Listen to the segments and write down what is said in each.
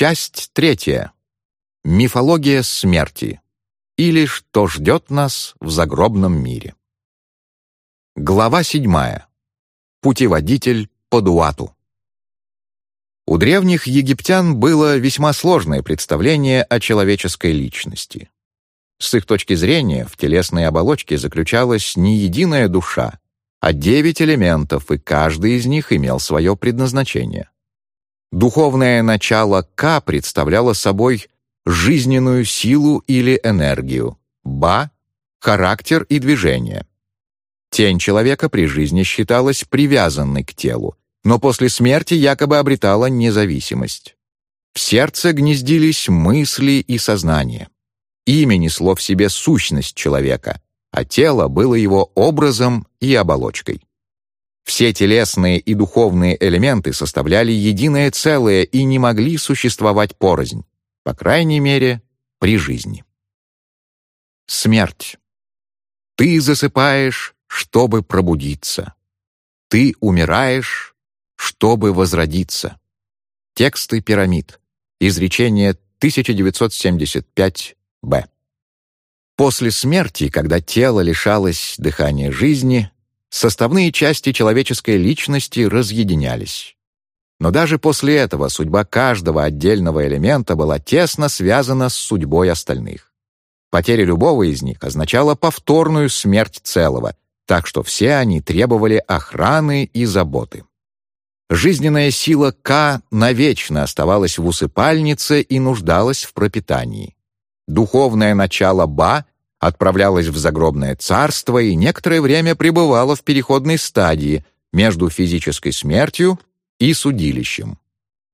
Часть третья. Мифология смерти. Или что ждет нас в загробном мире. Глава седьмая. Путеводитель по Дуату. У древних египтян было весьма сложное представление о человеческой личности. С их точки зрения в телесной оболочке заключалась не единая душа, а девять элементов, и каждый из них имел свое предназначение. Духовное начало К представляло собой жизненную силу или энергию, Ба — характер и движение. Тень человека при жизни считалась привязанной к телу, но после смерти якобы обретала независимость. В сердце гнездились мысли и сознание. Имя несло в себе сущность человека, а тело было его образом и оболочкой. Все телесные и духовные элементы составляли единое целое и не могли существовать порознь, по крайней мере, при жизни. Смерть. Ты засыпаешь, чтобы пробудиться. Ты умираешь, чтобы возродиться. Тексты пирамид. Изречение 1975-б. После смерти, когда тело лишалось дыхания жизни, составные части человеческой личности разъединялись. Но даже после этого судьба каждого отдельного элемента была тесно связана с судьбой остальных. Потеря любого из них означала повторную смерть целого, так что все они требовали охраны и заботы. Жизненная сила К навечно оставалась в усыпальнице и нуждалась в пропитании. Духовное начало Ба отправлялась в загробное царство и некоторое время пребывала в переходной стадии между физической смертью и судилищем.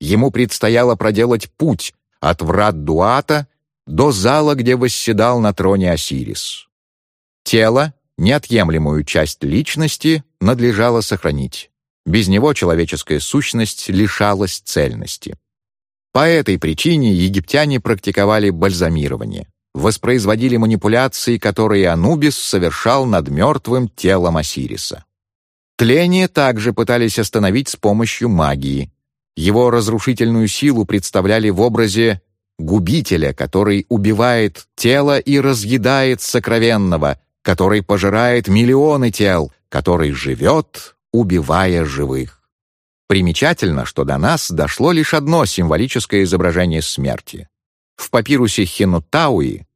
Ему предстояло проделать путь от врат Дуата до зала, где восседал на троне Осирис. Тело, неотъемлемую часть личности, надлежало сохранить. Без него человеческая сущность лишалась цельности. По этой причине египтяне практиковали бальзамирование воспроизводили манипуляции, которые Анубис совершал над мертвым телом Осириса. Тление также пытались остановить с помощью магии. Его разрушительную силу представляли в образе губителя, который убивает тело и разъедает сокровенного, который пожирает миллионы тел, который живет, убивая живых. Примечательно, что до нас дошло лишь одно символическое изображение смерти. В папирусе Хинутауи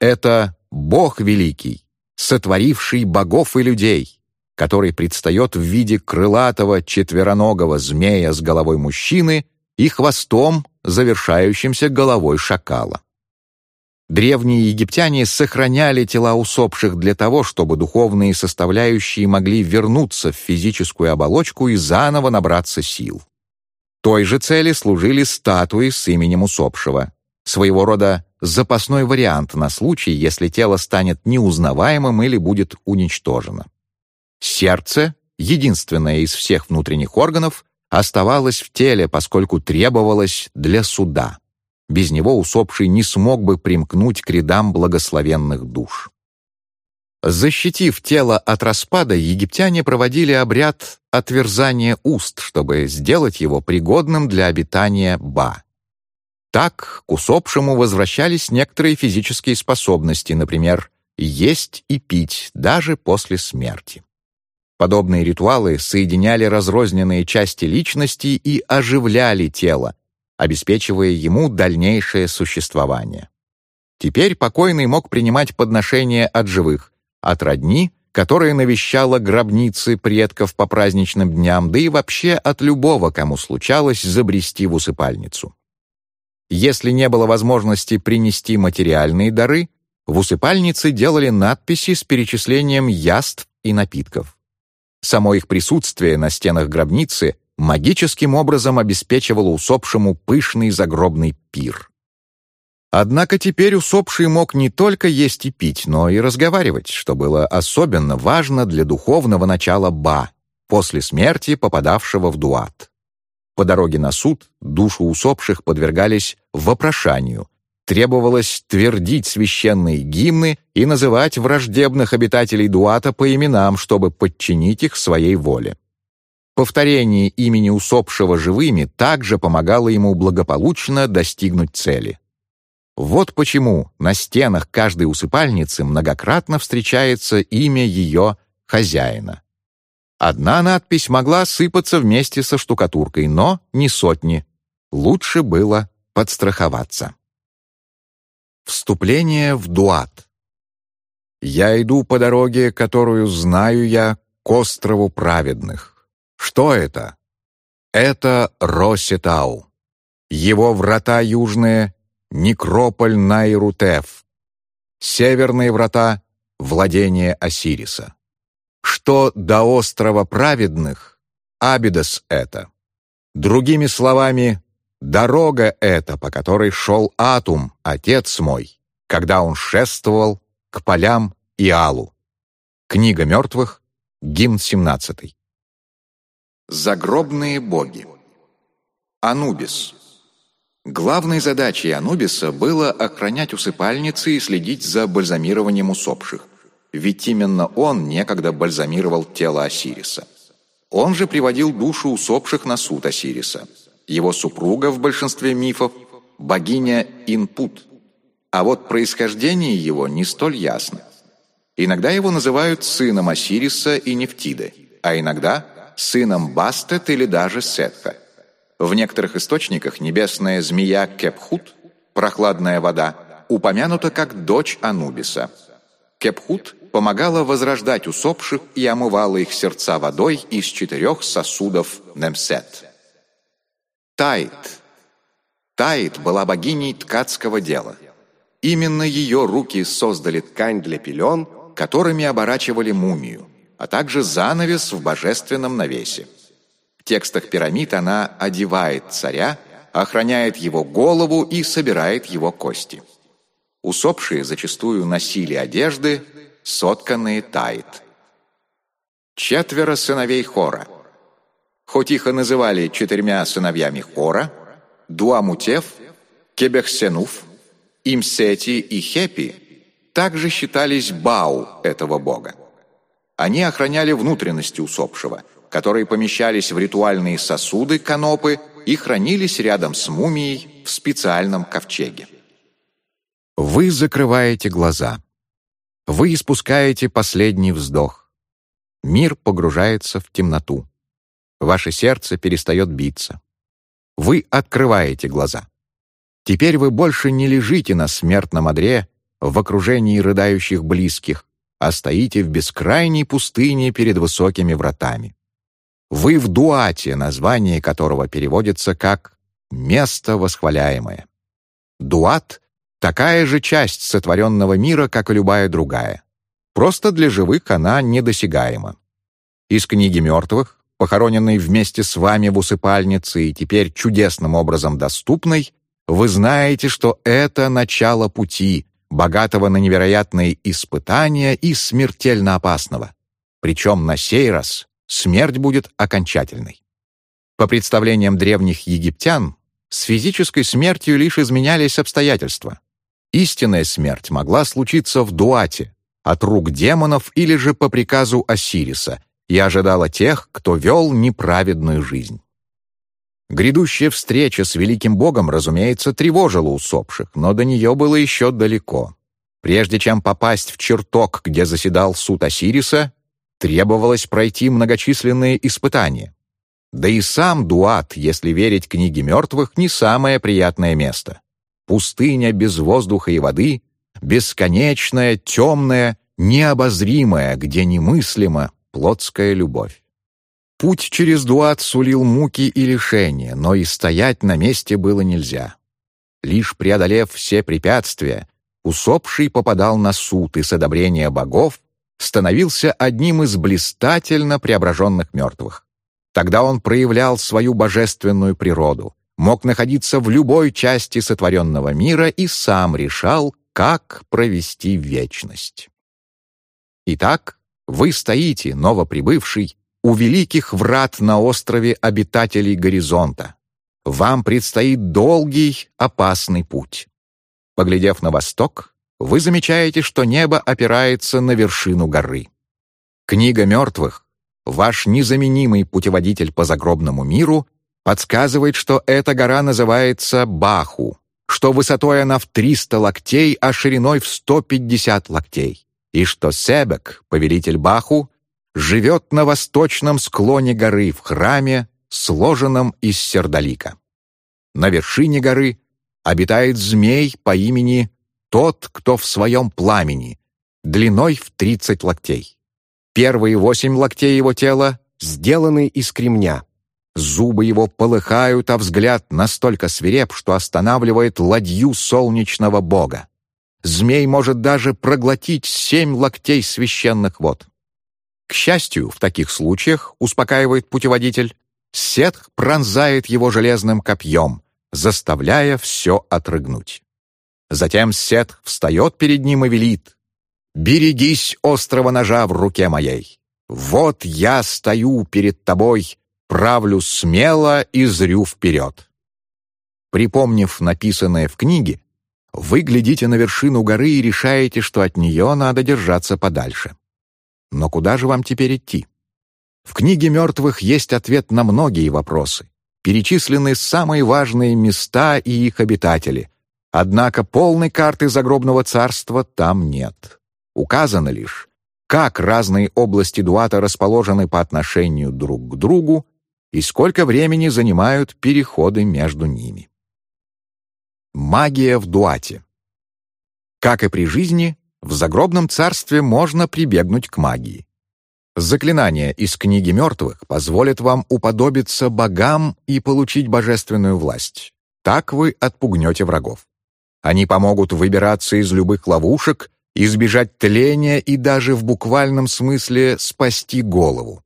это Бог Великий, сотворивший богов и людей, который предстает в виде крылатого четвероногого змея с головой мужчины и хвостом, завершающимся головой шакала. Древние египтяне сохраняли тела усопших для того, чтобы духовные составляющие могли вернуться в физическую оболочку и заново набраться сил. Той же цели служили статуи с именем усопшего, своего рода запасной вариант на случай, если тело станет неузнаваемым или будет уничтожено. Сердце, единственное из всех внутренних органов, оставалось в теле, поскольку требовалось для суда. Без него усопший не смог бы примкнуть к рядам благословенных душ. Защитив тело от распада, египтяне проводили обряд отверзания уст, чтобы сделать его пригодным для обитания Ба. Так к усопшему возвращались некоторые физические способности, например, есть и пить даже после смерти. Подобные ритуалы соединяли разрозненные части личности и оживляли тело, обеспечивая ему дальнейшее существование. Теперь покойный мог принимать подношения от живых, от родни, которая навещала гробницы предков по праздничным дням, да и вообще от любого, кому случалось забрести в усыпальницу. Если не было возможности принести материальные дары, в усыпальнице делали надписи с перечислением яств и напитков. Само их присутствие на стенах гробницы магическим образом обеспечивало усопшему пышный загробный пир. Однако теперь усопший мог не только есть и пить, но и разговаривать, что было особенно важно для духовного начала Ба, после смерти попадавшего в дуат. По дороге на суд души усопших подвергались вопрошанию. Требовалось твердить священные гимны и называть враждебных обитателей Дуата по именам, чтобы подчинить их своей воле. Повторение имени усопшего живыми также помогало ему благополучно достигнуть цели. Вот почему на стенах каждой усыпальницы многократно встречается имя ее хозяина. Одна надпись могла сыпаться вместе со штукатуркой, но не сотни. Лучше было подстраховаться. Вступление в дуат. «Я иду по дороге, которую знаю я, к острову праведных. Что это? Это Росетау. Его врата южные — Некрополь Найрутев. Северные врата — владение Осириса. Что до острова праведных, Абидос это. Другими словами, дорога эта, по которой шел Атум, отец мой, когда он шествовал к полям Иалу. Книга мертвых, гимн 17. Загробные боги. Анубис. Главной задачей Анубиса было охранять усыпальницы и следить за бальзамированием усопших, ведь именно он некогда бальзамировал тело Осириса. Он же приводил душу усопших на суд Осириса. Его супруга в большинстве мифов – богиня Инпут – а вот происхождение его не столь ясно. Иногда его называют сыном Осириса и Нефтиды, а иногда сыном Бастет или даже Сетха. В некоторых источниках небесная змея Кепхут, прохладная вода, упомянута как дочь Анубиса. Кепхут помогала возрождать усопших и омывала их сердца водой из четырех сосудов Немсет. Таит. Таит была богиней ткацкого дела – Именно ее руки создали ткань для пелен, которыми оборачивали мумию, а также занавес в божественном навесе. В текстах пирамид она одевает царя, охраняет его голову и собирает его кости. Усопшие зачастую носили одежды, сотканные тает. Четверо сыновей Хора. Хоть их и называли четырьмя сыновьями Хора, Дуамутев, Кебехсенуф, Имсети и Хепи также считались бау этого бога. Они охраняли внутренности усопшего, которые помещались в ритуальные сосуды канопы и хранились рядом с мумией в специальном ковчеге. Вы закрываете глаза. Вы испускаете последний вздох. Мир погружается в темноту. Ваше сердце перестает биться. Вы открываете глаза. Теперь вы больше не лежите на смертном одре в окружении рыдающих близких, а стоите в бескрайней пустыне перед высокими вратами. Вы в дуате, название которого переводится как «место восхваляемое». Дуат — такая же часть сотворенного мира, как и любая другая. Просто для живых она недосягаема. Из книги мертвых, похороненной вместе с вами в усыпальнице и теперь чудесным образом доступной, вы знаете, что это начало пути, богатого на невероятные испытания и смертельно опасного. Причем на сей раз смерть будет окончательной. По представлениям древних египтян, с физической смертью лишь изменялись обстоятельства. Истинная смерть могла случиться в Дуате, от рук демонов или же по приказу Осириса, и ожидала тех, кто вел неправедную жизнь. Грядущая встреча с великим богом, разумеется, тревожила усопших, но до нее было еще далеко. Прежде чем попасть в чертог, где заседал суд Осириса, требовалось пройти многочисленные испытания. Да и сам Дуат, если верить книге мертвых, не самое приятное место. Пустыня без воздуха и воды, бесконечная, темная, необозримая, где немыслима плотская любовь. Путь через Дуат сулил муки и лишения, но и стоять на месте было нельзя. Лишь преодолев все препятствия, усопший попадал на суд и с одобрения богов становился одним из блистательно преображенных мертвых. Тогда он проявлял свою божественную природу, мог находиться в любой части сотворенного мира и сам решал, как провести вечность. Итак, вы стоите, новоприбывший, у великих врат на острове обитателей горизонта. Вам предстоит долгий, опасный путь. Поглядев на восток, вы замечаете, что небо опирается на вершину горы. Книга мертвых ваш незаменимый путеводитель по загробному миру, подсказывает, что эта гора называется Баху, что высотой она в 300 локтей, а шириной в 150 локтей, и что Себек, повелитель Баху, живет на восточном склоне горы в храме, сложенном из сердолика. На вершине горы обитает змей по имени Тот, кто в своем пламени, длиной в 30 локтей. Первые восемь локтей его тела сделаны из кремня. Зубы его полыхают, а взгляд настолько свиреп, что останавливает ладью солнечного бога. Змей может даже проглотить семь локтей священных вод. К счастью, в таких случаях, успокаивает путеводитель, Сетх пронзает его железным копьем, заставляя все отрыгнуть. Затем Сетх встает перед ним и велит «Берегись острого ножа в руке моей! Вот я стою перед тобой, правлю смело и зрю вперед!» Припомнив написанное в книге, вы глядите на вершину горы и решаете, что от нее надо держаться подальше. Но куда же вам теперь идти? В книге мертвых есть ответ на многие вопросы. Перечислены самые важные места и их обитатели. Однако полной карты загробного царства там нет. Указано лишь, как разные области Дуата расположены по отношению друг к другу и сколько времени занимают переходы между ними. Магия в Дуате Как и при жизни, в загробном царстве можно прибегнуть к магии. Заклинания из книги мертвых позволят вам уподобиться богам и получить божественную власть. Так вы отпугнете врагов. Они помогут выбираться из любых ловушек, избежать тления и даже в буквальном смысле спасти голову.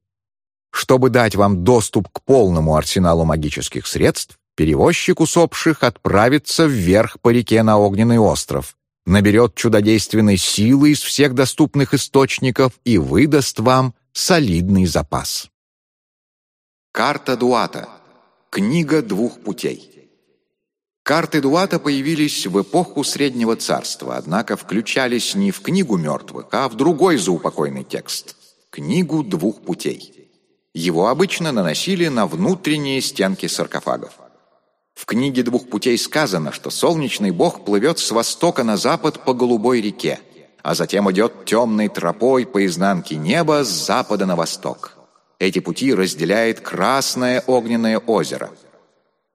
Чтобы дать вам доступ к полному арсеналу магических средств, перевозчик усопших отправится вверх по реке на Огненный остров, наберет чудодейственной силы из всех доступных источников и выдаст вам солидный запас. Карта Дуата. Книга двух путей. Карты Дуата появились в эпоху Среднего Царства, однако включались не в книгу мертвых, а в другой заупокойный текст – книгу двух путей. Его обычно наносили на внутренние стенки саркофагов. В книге «Двух путей» сказано, что солнечный бог плывет с востока на запад по голубой реке, а затем идет темной тропой по изнанке неба с запада на восток. Эти пути разделяет Красное Огненное озеро.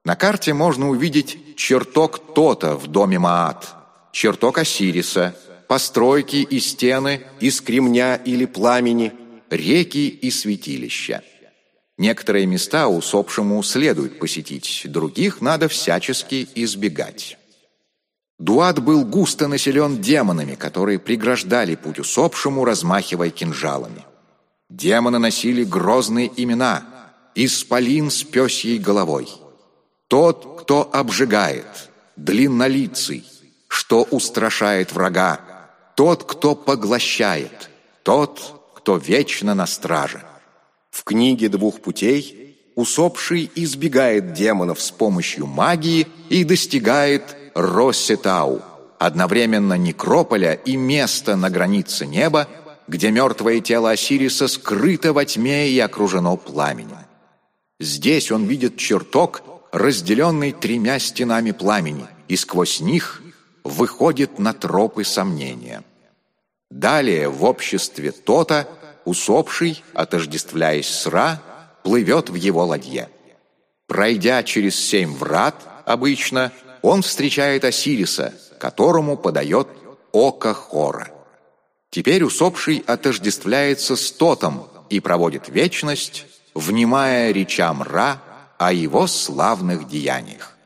На карте можно увидеть чертог Тота в доме Маат, чертог Осириса, постройки и стены из кремня или пламени, реки и святилища. Некоторые места усопшему следует посетить, других надо всячески избегать. Дуат был густо населен демонами, которые преграждали путь усопшему, размахивая кинжалами. Демоны носили грозные имена «Исполин с пёсьей головой», «Тот, кто обжигает», «Длиннолицый», «Что устрашает врага», «Тот, кто поглощает», «Тот, кто вечно на страже». В книге «Двух путей» усопший избегает демонов с помощью магии и достигает Россетау, одновременно некрополя и места на границе неба, где мертвое тело Осириса скрыто во тьме и окружено пламенем. Здесь он видит чертог, разделенный тремя стенами пламени, и сквозь них выходит на тропы сомнения. Далее в обществе Тота – усопший, отождествляясь с Ра, плывет в его ладье. Пройдя через семь врат, обычно, он встречает Осириса, которому подает око Хора. Теперь усопший отождествляется с Тотом и проводит вечность, внимая речам Ра о его славных деяниях.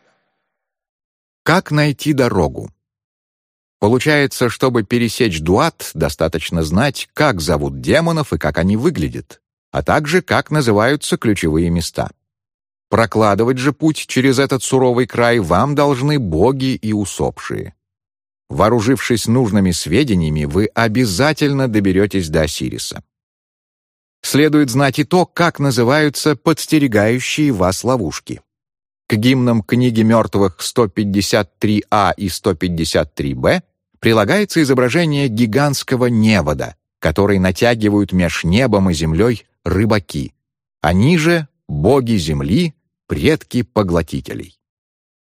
Как найти дорогу? Получается, чтобы пересечь Дуат, достаточно знать, как зовут демонов и как они выглядят, а также как называются ключевые места. Прокладывать же путь через этот суровый край вам должны боги и усопшие. Вооружившись нужными сведениями, вы обязательно доберетесь до Осириса. Следует знать и то, как называются подстерегающие вас ловушки. К гимнам книги мертвых 153А и 153Б прилагается изображение гигантского невода, который натягивают меж небом и землей рыбаки. Они же — боги земли, предки поглотителей.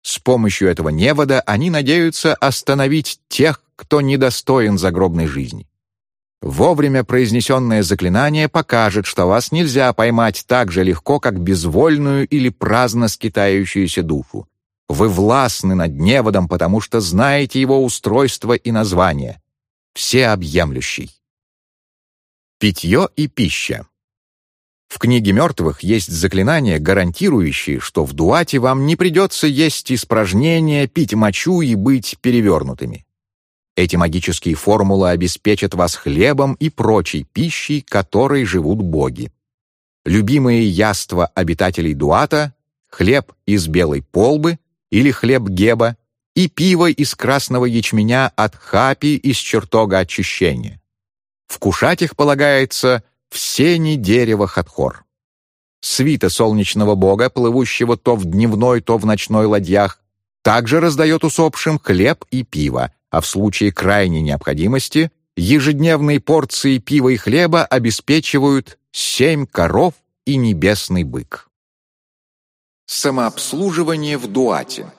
С помощью этого невода они надеются остановить тех, кто недостоин загробной жизни. Вовремя произнесенное заклинание покажет, что вас нельзя поймать так же легко, как безвольную или праздно скитающуюся душу. Вы властны над неводом, потому что знаете его устройство и название. Всеобъемлющий. Питье и пища. В книге мертвых есть заклинания, гарантирующие, что в дуате вам не придется есть испражнения, пить мочу и быть перевернутыми. Эти магические формулы обеспечат вас хлебом и прочей пищей, которой живут боги. Любимые яства обитателей Дуата — хлеб из белой полбы или хлеб геба и пиво из красного ячменя от хапи из чертога очищения. Вкушать их полагается в сене дерева Хатхор. Свита солнечного бога, плывущего то в дневной, то в ночной ладьях, также раздает усопшим хлеб и пиво, а в случае крайней необходимости ежедневные порции пива и хлеба обеспечивают семь коров и небесный бык. Самообслуживание в дуате.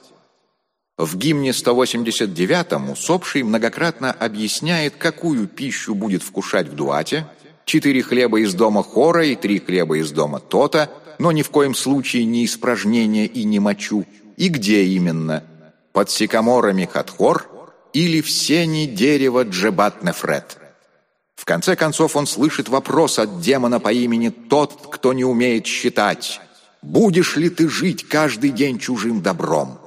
В гимне 189-м усопший многократно объясняет, какую пищу будет вкушать в дуате, четыре хлеба из дома хора и три хлеба из дома тота, но ни в коем случае не испражнение и не мочу, и где именно, под сикаморами Хатхор или в сене дерева Джебат-Нефрет. В конце концов он слышит вопрос от демона по имени «Тот, кто не умеет считать». «Будешь ли ты жить каждый день чужим добром?»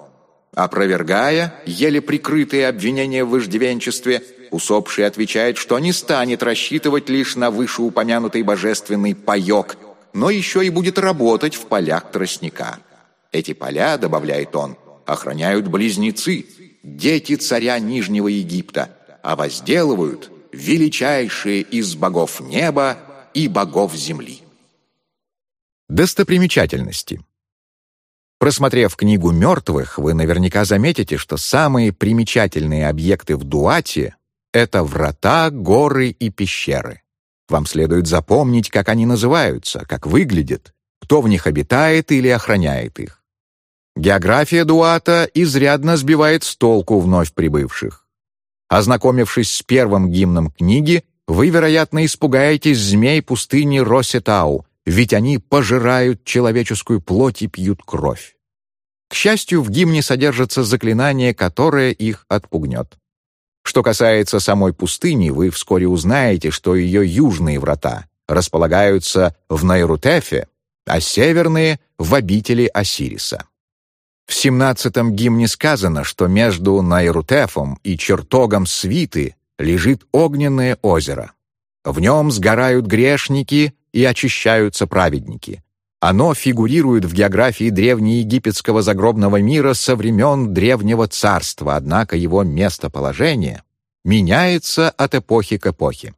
Опровергая еле прикрытые обвинения в вождевенчестве, усопший отвечает, что не станет рассчитывать лишь на вышеупомянутый божественный паек, но еще и будет работать в полях тростника. Эти поля, добавляет он, охраняют близнецы, дети царя Нижнего Египта, а возделывают величайшие из богов неба и богов земли. Достопримечательности Просмотрев книгу «Мертвых», вы наверняка заметите, что самые примечательные объекты в Дуате — это врата, горы и пещеры. Вам следует запомнить, как они называются, как выглядят, кто в них обитает или охраняет их. География Дуата изрядно сбивает с толку вновь прибывших. Ознакомившись с первым гимном книги, вы, вероятно, испугаетесь змей пустыни Росетау, ведь они пожирают человеческую плоть и пьют кровь. К счастью, в гимне содержится заклинание, которое их отпугнет. Что касается самой пустыни, вы вскоре узнаете, что ее южные врата располагаются в Найрутефе, а северные — в обители Осириса. В 17-м гимне сказано, что между Найрутефом и чертогом свиты лежит огненное озеро. В нем сгорают грешники и очищаются праведники. Оно фигурирует в географии древнеегипетского загробного мира со времен Древнего Царства, однако его местоположение меняется от эпохи к эпохе.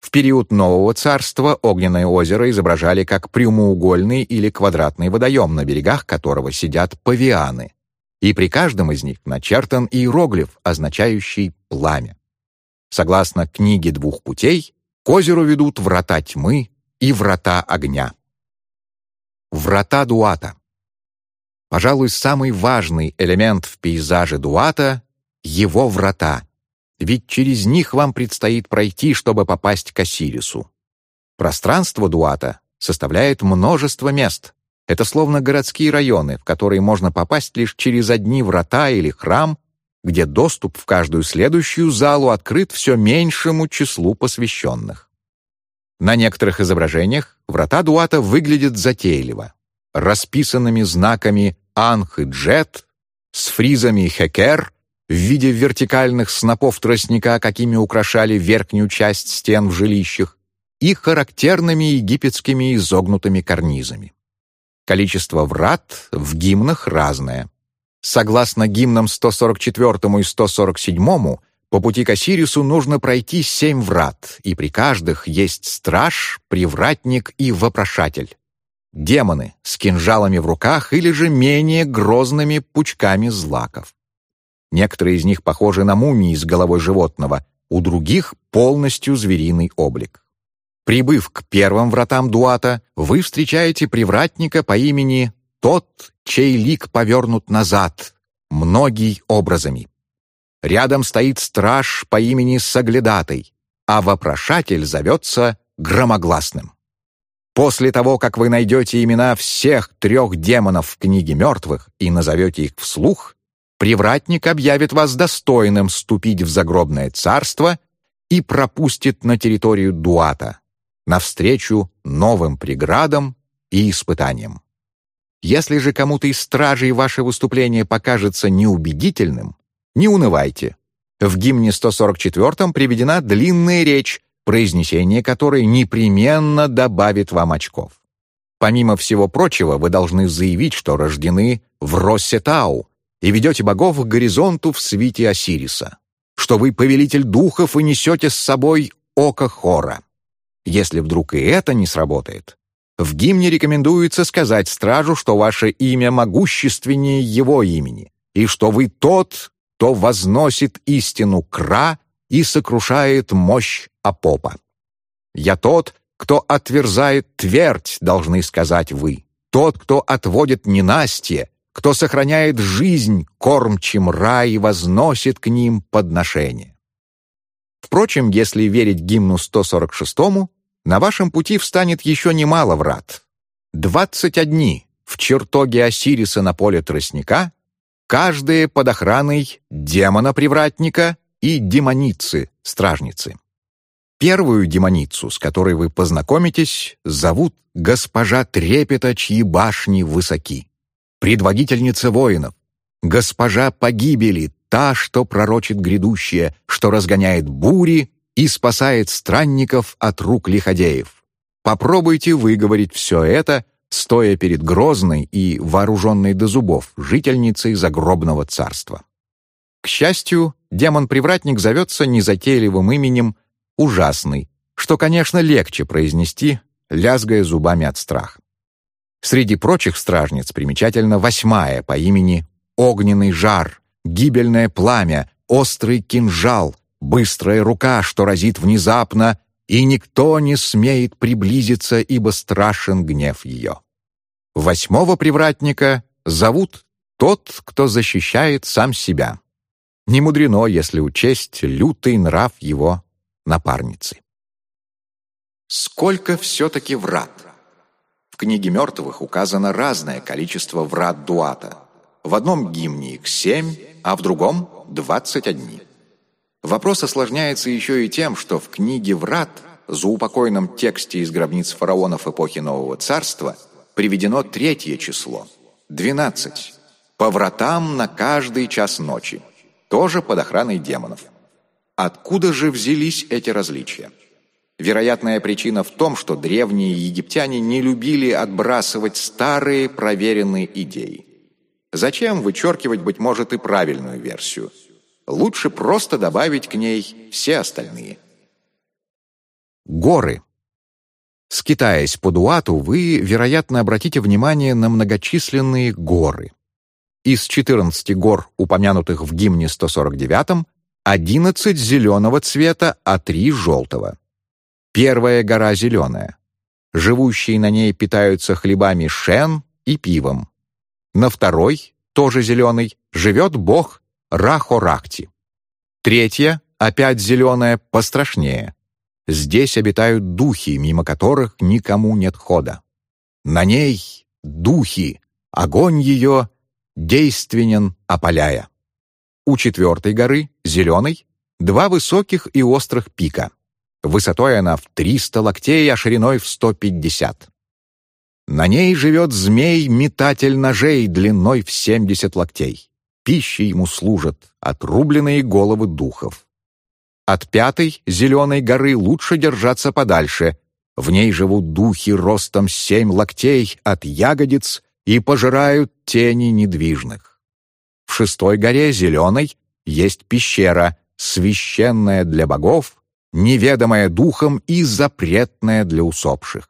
В период Нового Царства огненное озеро изображали как прямоугольный или квадратный водоем, на берегах которого сидят павианы, и при каждом из них начертан иероглиф, означающий «пламя». Согласно книге двух путей, к озеру ведут врата тьмы и врата огня. Врата Дуата. Пожалуй, самый важный элемент в пейзаже Дуата — его врата, ведь через них вам предстоит пройти, чтобы попасть к Осирису. Пространство Дуата составляет множество мест. Это словно городские районы, в которые можно попасть лишь через одни врата или храм, где доступ в каждую следующую залу открыт все меньшему числу посвященных. На некоторых изображениях врата Дуата выглядят затейливо, расписанными знаками Анх и Джет, с фризами Хекер в виде вертикальных снопов тростника, какими украшали верхнюю часть стен в жилищах, и характерными египетскими изогнутыми карнизами. Количество врат в гимнах разное. Согласно гимнам 144 и 147, по пути к Осирису нужно пройти семь врат, и при каждых есть страж, привратник и вопрошатель. Демоны с кинжалами в руках или же менее грозными пучками злаков. Некоторые из них похожи на мумии с головой животного, у других — полностью звериный облик. Прибыв к первым вратам Дуата, вы встречаете привратника по имени «Тот, чей лик повернут назад», многий образами. Рядом стоит страж по имени Саглядатой, а вопрошатель зовется Громогласным. После того, как вы найдете имена всех трех демонов в книге мертвых и назовете их вслух, привратник объявит вас достойным вступить в загробное царство и пропустит на территорию Дуата, навстречу новым преградам и испытаниям. Если же кому-то из стражей ваше выступление покажется неубедительным, не унывайте. В гимне 144 приведена длинная речь, произнесение которой непременно добавит вам очков. Помимо всего прочего, вы должны заявить, что рождены в Россетау и ведете богов к горизонту в свите Осириса, что вы повелитель духов и несете с собой око Хора. Если вдруг и это не сработает, в гимне рекомендуется сказать стражу, что ваше имя могущественнее его имени, и что вы тот, кто возносит истину Кра и сокрушает мощь Апопа. «Я тот, кто отверзает твердь», — должны сказать вы. «Тот, кто отводит ненастье, кто сохраняет жизнь кормчим рай и возносит к ним подношение». Впрочем, если верить гимну 146-му, на вашем пути встанет еще немало врат. Двадцать одни в чертоге Осириса на поле тростника, каждые под охраной демона-привратника и демоницы-стражницы. Первую демоницу, с которой вы познакомитесь, зовут госпожа Трепета, чьи башни высоки. Предводительница воинов, госпожа погибели, та, что пророчит грядущее, что разгоняет бури и спасает странников от рук лиходеев. Попробуйте выговорить все это, стоя перед грозной и вооруженной до зубов жительницей загробного царства. К счастью, демон-привратник зовется незатейливым именем «Ужасный», что, конечно, легче произнести, лязгая зубами от страха. Среди прочих стражниц примечательно восьмая по имени «Огненный жар», «Гибельное пламя», «Острый кинжал», быстрая рука, что разит внезапно, и никто не смеет приблизиться, ибо страшен гнев ее. Восьмого привратника зовут тот, кто защищает сам себя. Не мудрено, если учесть лютый нрав его напарницы. Сколько все-таки врат? Книге мертвых указано разное количество врат Дуата. В одном гимне их семь, а в другом — двадцать одни. Вопрос осложняется еще и тем, что в книге «Врат» за упокойном тексте из гробниц фараонов эпохи Нового Царства приведено третье число – 12, по вратам на каждый час ночи, тоже под охраной демонов. Откуда же взялись эти различия? Вероятная причина в том, что древние египтяне не любили отбрасывать старые проверенные идеи. Зачем вычеркивать, быть может, и правильную версию – лучше просто добавить к ней все остальные. Горы. Скитаясь по Дуату, вы, вероятно, обратите внимание на многочисленные горы. Из 14 гор, упомянутых в гимне 149, 11 зеленого цвета, а 3 желтого. Первая гора зеленая. Живущие на ней питаются хлебами шен и пивом. На второй, тоже зеленый, живет бог Рахорахти. Третья, опять зеленая, пострашнее. Здесь обитают духи, мимо которых никому нет хода. На ней духи, огонь ее действенен, опаляя. У четвертой горы, зеленой, два высоких и острых пика. Высотой она в 300 локтей, а шириной в 150. На ней живет змей-метатель ножей длиной в 70 локтей пищей ему служат отрубленные головы духов. От пятой, зеленой горы, лучше держаться подальше. В ней живут духи ростом семь локтей от ягодиц и пожирают тени недвижных. В шестой горе, зеленой, есть пещера, священная для богов, неведомая духом и запретная для усопших.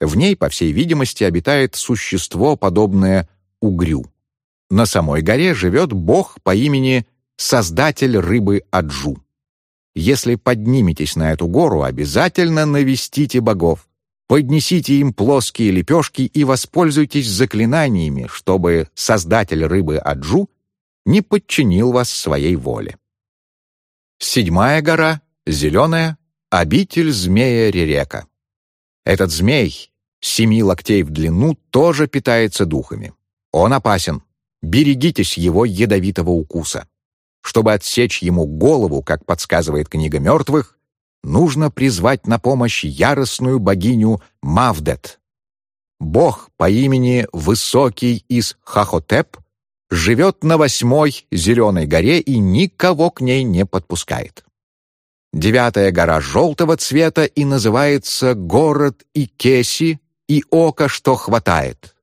В ней, по всей видимости, обитает существо, подобное угрю. На самой горе живет бог по имени Создатель рыбы Аджу. если подниметесь на эту гору, обязательно навестите богов. Поднесите им плоские лепешки и воспользуйтесь заклинаниями, чтобы создатель рыбы Аджу не подчинил вас своей воле. Седьмая гора, зеленая, обитель змея Ререка. Этот змей, семи локтей в длину, тоже питается духами. Он опасен. Берегитесь его ядовитого укуса. Чтобы отсечь ему голову, как подсказывает книга мертвых, нужно призвать на помощь яростную богиню Мавдет. Бог по имени Высокий из Хахотеп живет на восьмой зеленой горе и никого к ней не подпускает. Девятая гора желтого цвета и называется город Икеси и око, что хватает.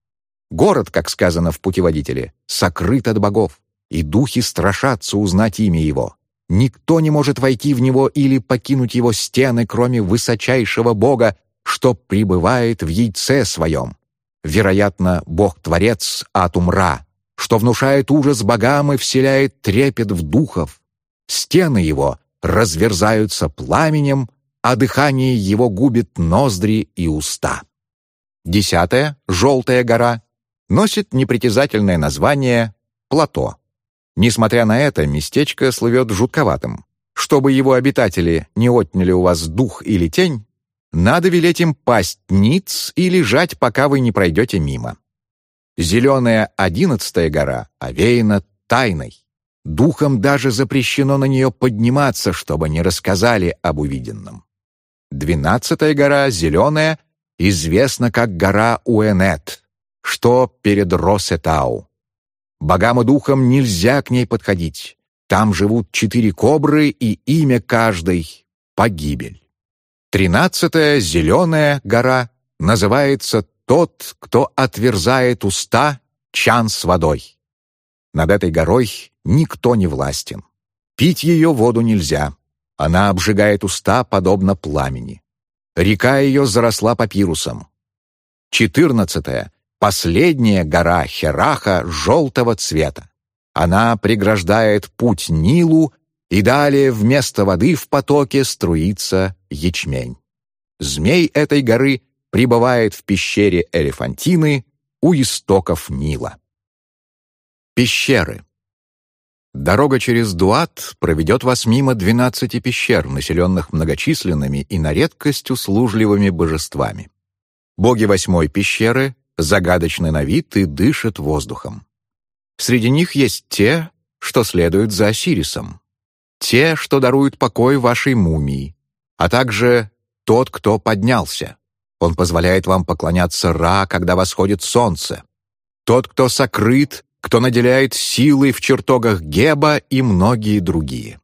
Город, как сказано в путеводителе, сокрыт от богов, и духи страшатся узнать имя его. Никто не может войти в него или покинуть его стены, кроме высочайшего бога, что пребывает в яйце своем. Вероятно, бог-творец Атумра, что внушает ужас богам и вселяет трепет в духов. Стены его разверзаются пламенем, а дыхание его губит ноздри и уста. Десятая, желтая гора, носит непритязательное название «Плато». Несмотря на это, местечко слывет жутковатым. Чтобы его обитатели не отняли у вас дух или тень, надо велеть им пасть ниц и лежать, пока вы не пройдете мимо. Зеленая одиннадцатая гора овеяна тайной. Духом даже запрещено на нее подниматься, чтобы не рассказали об увиденном. Двенадцатая гора, зеленая, известна как гора Уэнет, что перед Росетау. Богам и духам нельзя к ней подходить. Там живут четыре кобры, и имя каждой — погибель. Тринадцатая, зеленая гора, называется «Тот, кто отверзает уста, чан с водой». Над этой горой никто не властен. Пить ее воду нельзя. Она обжигает уста, подобно пламени. Река ее заросла папирусом. Четырнадцатая — последняя гора Хераха желтого цвета. Она преграждает путь Нилу, и далее вместо воды в потоке струится ячмень. Змей этой горы пребывает в пещере Элефантины у истоков Нила. Пещеры. Дорога через Дуат проведет вас мимо двенадцати пещер, населенных многочисленными и на редкость услужливыми божествами. Боги восьмой пещеры загадочны на вид и дышат воздухом. Среди них есть те, что следуют за Осирисом, те, что даруют покой вашей мумии, а также тот, кто поднялся. Он позволяет вам поклоняться Ра, когда восходит солнце. Тот, кто сокрыт кто наделяет силой в чертогах Геба и многие другие.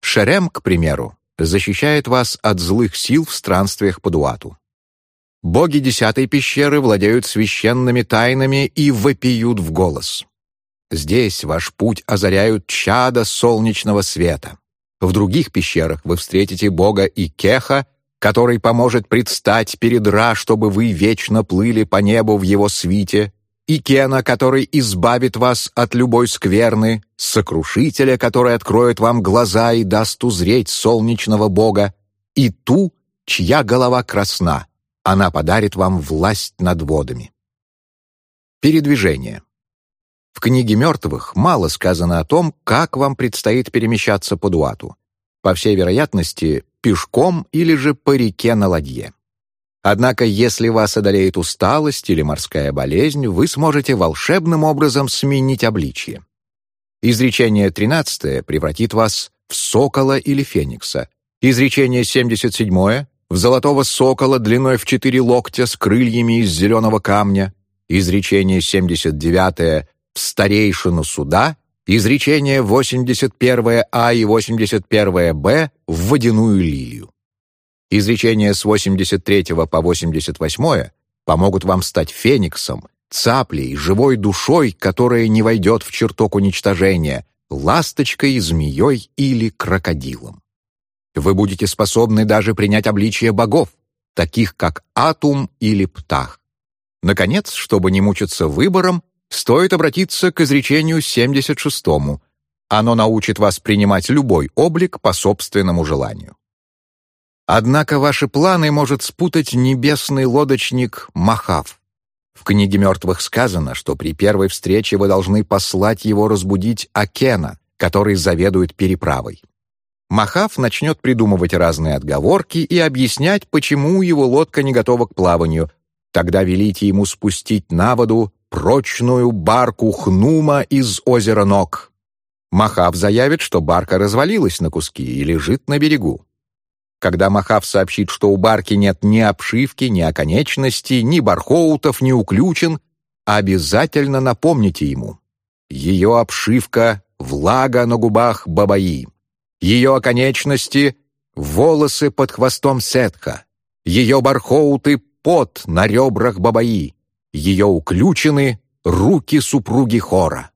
Шерем, к примеру, защищает вас от злых сил в странствиях по Дуату. Боги десятой пещеры владеют священными тайнами и вопиют в голос. Здесь ваш путь озаряют чада солнечного света. В других пещерах вы встретите бога Икеха, который поможет предстать перед Ра, чтобы вы вечно плыли по небу в его свите, и Кена, который избавит вас от любой скверны, сокрушителя, который откроет вам глаза и даст узреть солнечного бога, и ту, чья голова красна, она подарит вам власть над водами. Передвижение. В книге мертвых мало сказано о том, как вам предстоит перемещаться по Дуату. По всей вероятности, пешком или же по реке на ладье. Однако, если вас одолеет усталость или морская болезнь, вы сможете волшебным образом сменить обличье. Изречение 13 превратит вас в сокола или феникса. Изречение 77 — в золотого сокола длиной в четыре локтя с крыльями из зеленого камня. Изречение 79 — в старейшину суда. Изречение 81а и 81б — в водяную лилию. Изречения с 83 по 88 помогут вам стать фениксом, цаплей, живой душой, которая не войдет в чертог уничтожения, ласточкой, змеей или крокодилом. Вы будете способны даже принять обличие богов, таких как Атум или Птах. Наконец, чтобы не мучиться выбором, стоит обратиться к изречению 76 Оно научит вас принимать любой облик по собственному желанию. Однако ваши планы может спутать небесный лодочник Махав. В книге мертвых сказано, что при первой встрече вы должны послать его разбудить Акена, который заведует переправой. Махав начнет придумывать разные отговорки и объяснять, почему его лодка не готова к плаванию. Тогда велите ему спустить на воду прочную барку Хнума из озера Ног. Махав заявит, что барка развалилась на куски и лежит на берегу. Когда Махав сообщит, что у барки нет ни обшивки, ни оконечностей, ни бархоутов, ни уключен, обязательно напомните ему. Ее обшивка — влага на губах Бабаи. Ее оконечности — волосы под хвостом Сетха. Ее бархоуты — пот на ребрах Бабаи. Ее уключены руки супруги Хора.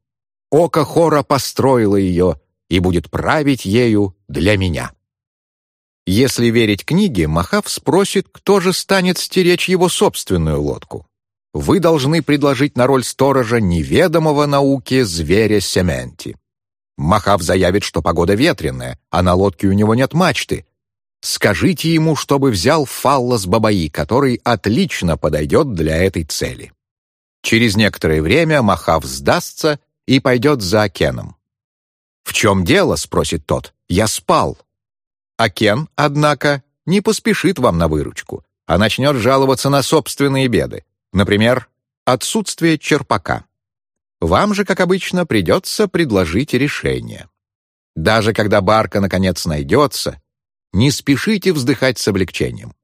Око Хора построило ее и будет править ею для меня. Если верить книге, Махав спросит, кто же станет стеречь его собственную лодку. Вы должны предложить на роль сторожа неведомого науке зверя Сементи. Махав заявит, что погода ветреная, а на лодке у него нет мачты. Скажите ему, чтобы взял фаллос Бабаи, который отлично подойдет для этой цели. Через некоторое время Махав сдастся и пойдет за Акеном. «В чем дело?» — спросит тот. «Я спал». А Кен, однако, не поспешит вам на выручку, а начнет жаловаться на собственные беды. Например, отсутствие черпака. Вам же, как обычно, придется предложить решение. Даже когда барка наконец найдется, не спешите вздыхать с облегчением.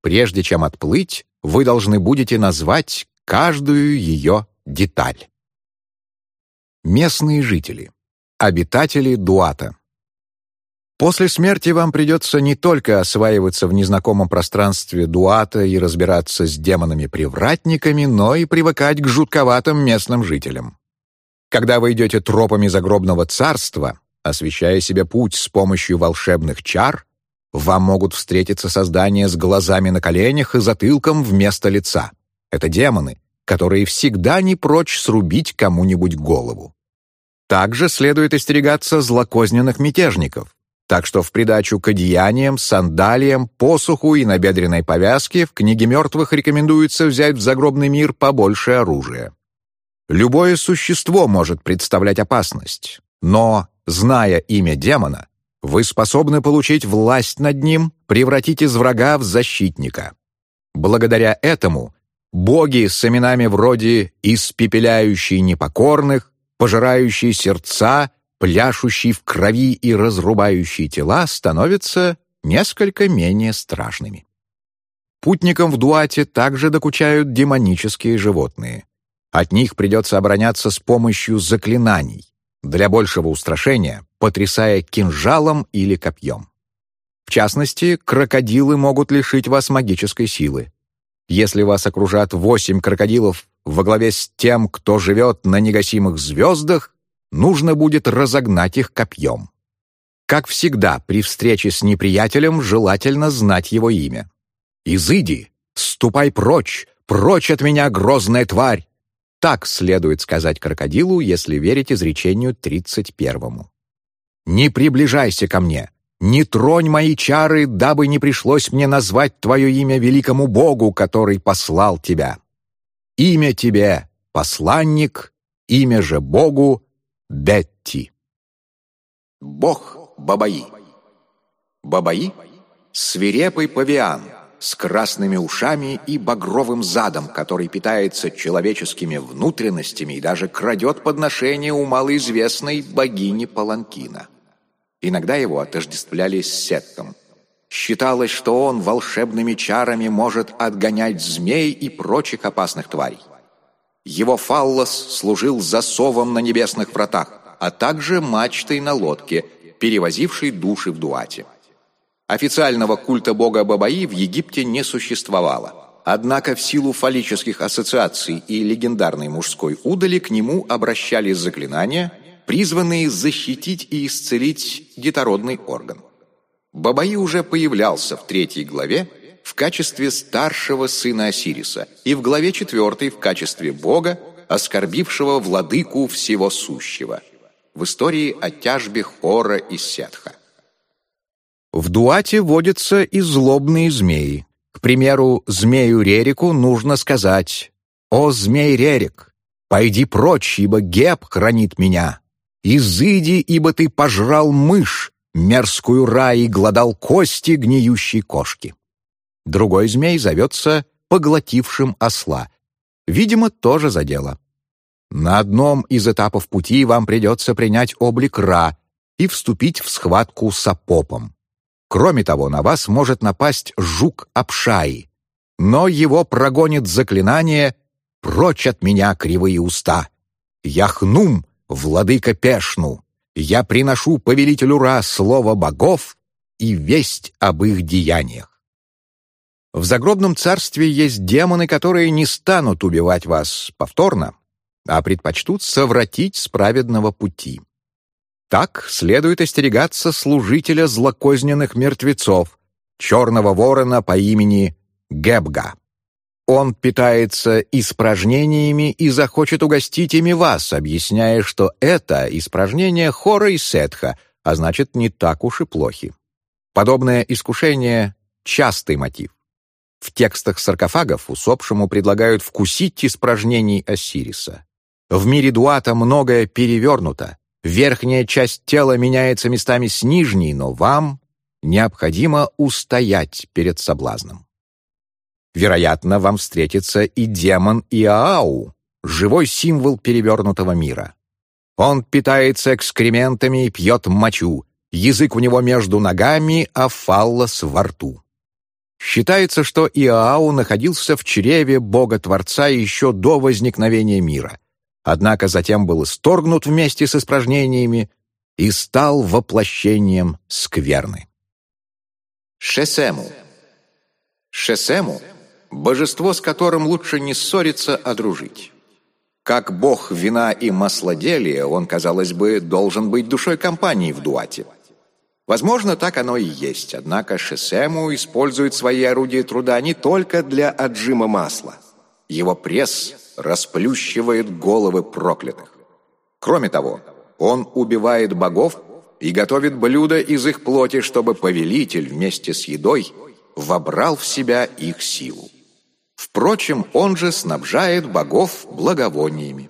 Прежде чем отплыть, вы должны будете назвать каждую ее деталь. Местные жители. Обитатели Дуата. После смерти вам придется не только осваиваться в незнакомом пространстве Дуата и разбираться с демонами-привратниками, но и привыкать к жутковатым местным жителям. Когда вы идете тропами загробного царства, освещая себе путь с помощью волшебных чар, вам могут встретиться создания с глазами на коленях и затылком вместо лица. Это демоны, которые всегда не прочь срубить кому-нибудь голову. Также следует остерегаться злокозненных мятежников, так что в придачу к одеяниям, сандалиям, посуху и набедренной повязке в книге мертвых рекомендуется взять в загробный мир побольше оружия. Любое существо может представлять опасность, но, зная имя демона, вы способны получить власть над ним, превратить из врага в защитника. Благодаря этому боги с именами вроде «испепеляющий непокорных», «пожирающий сердца» пляшущий в крови и разрубающий тела, становятся несколько менее страшными. Путникам в Дуате также докучают демонические животные. От них придется обороняться с помощью заклинаний, для большего устрашения, потрясая кинжалом или копьем. В частности, крокодилы могут лишить вас магической силы. Если вас окружат восемь крокодилов во главе с тем, кто живет на негасимых звездах, нужно будет разогнать их копьем. Как всегда, при встрече с неприятелем желательно знать его имя. «Изыди! Ступай прочь! Прочь от меня, грозная тварь!» Так следует сказать крокодилу, если верить изречению тридцать первому. «Не приближайся ко мне! Не тронь мои чары, дабы не пришлось мне назвать твое имя великому Богу, который послал тебя. Имя тебе — посланник, имя же Богу Бетти. Бог Бабаи. Бабаи — свирепый павиан с красными ушами и багровым задом, который питается человеческими внутренностями и даже крадет подношения у малоизвестной богини Паланкина. Иногда его отождествляли с Сеттом. Считалось, что он волшебными чарами может отгонять змей и прочих опасных тварей. Его фаллос служил засовом на небесных вратах, а также мачтой на лодке, перевозившей души в Дуате. Официального культа бога Бабаи в Египте не существовало. Однако в силу фаллических ассоциаций и легендарной мужской удали к нему обращались заклинания, призванные защитить и исцелить детородный орган. Бабаи уже появлялся в третьей главе в качестве старшего сына Осириса и в главе 4 в качестве бога, оскорбившего владыку всего сущего. в истории о тяжбе Хора и Сетха. В дуате водятся и злобные змеи. К примеру, змею Рерику нужно сказать «О, змей Рерик, пойди прочь, ибо Геб хранит меня. Изыди, ибо ты пожрал мышь, мерзкую рай и глодал кости гниющей кошки». Другой змей зовется «поглотившим осла». Видимо, тоже за дело. На одном из этапов пути вам придется принять облик Ра и вступить в схватку с Апопом. Кроме того, на вас может напасть жук Апшаи, но его прогонит заклинание «Прочь от меня кривые уста! Яхнум, владыка Пешну! Я приношу повелителю Ра слово богов и весть об их деяниях!» В загробном царстве есть демоны, которые не станут убивать вас повторно, а предпочтут совратить с праведного пути. Так следует остерегаться служителя злокозненных мертвецов, черного ворона по имени Гебга. Он питается испражнениями и захочет угостить ими вас, объясняя, что это испражнение хора и сетха, а значит, не так уж и плохи. Подобное искушение — частый мотив. В текстах саркофагов усопшему предлагают вкусить испражнений Осириса. В мире Дуата многое перевернуто. Верхняя часть тела меняется местами с нижней, но вам необходимо устоять перед соблазном. Вероятно, вам встретится и демон Иаау, живой символ перевернутого мира. Он питается экскрементами и пьет мочу, язык у него между ногами, а фаллос во рту. Считается, что Иаау находился в чреве Бога-Творца еще до возникновения мира однако затем был исторгнут вместе с испражнениями и стал воплощением скверны. Шесему. Шесему — божество, с которым лучше не ссориться, а дружить. Как бог вина и маслоделия, он, казалось бы, должен быть душой компании в дуате. Возможно, так оно и есть, однако Шесему использует свои орудия труда не только для отжима масла. Его пресс расплющивает головы проклятых. Кроме того, он убивает богов и готовит блюда из их плоти, чтобы повелитель вместе с едой вобрал в себя их силу. Впрочем, он же снабжает богов благовониями.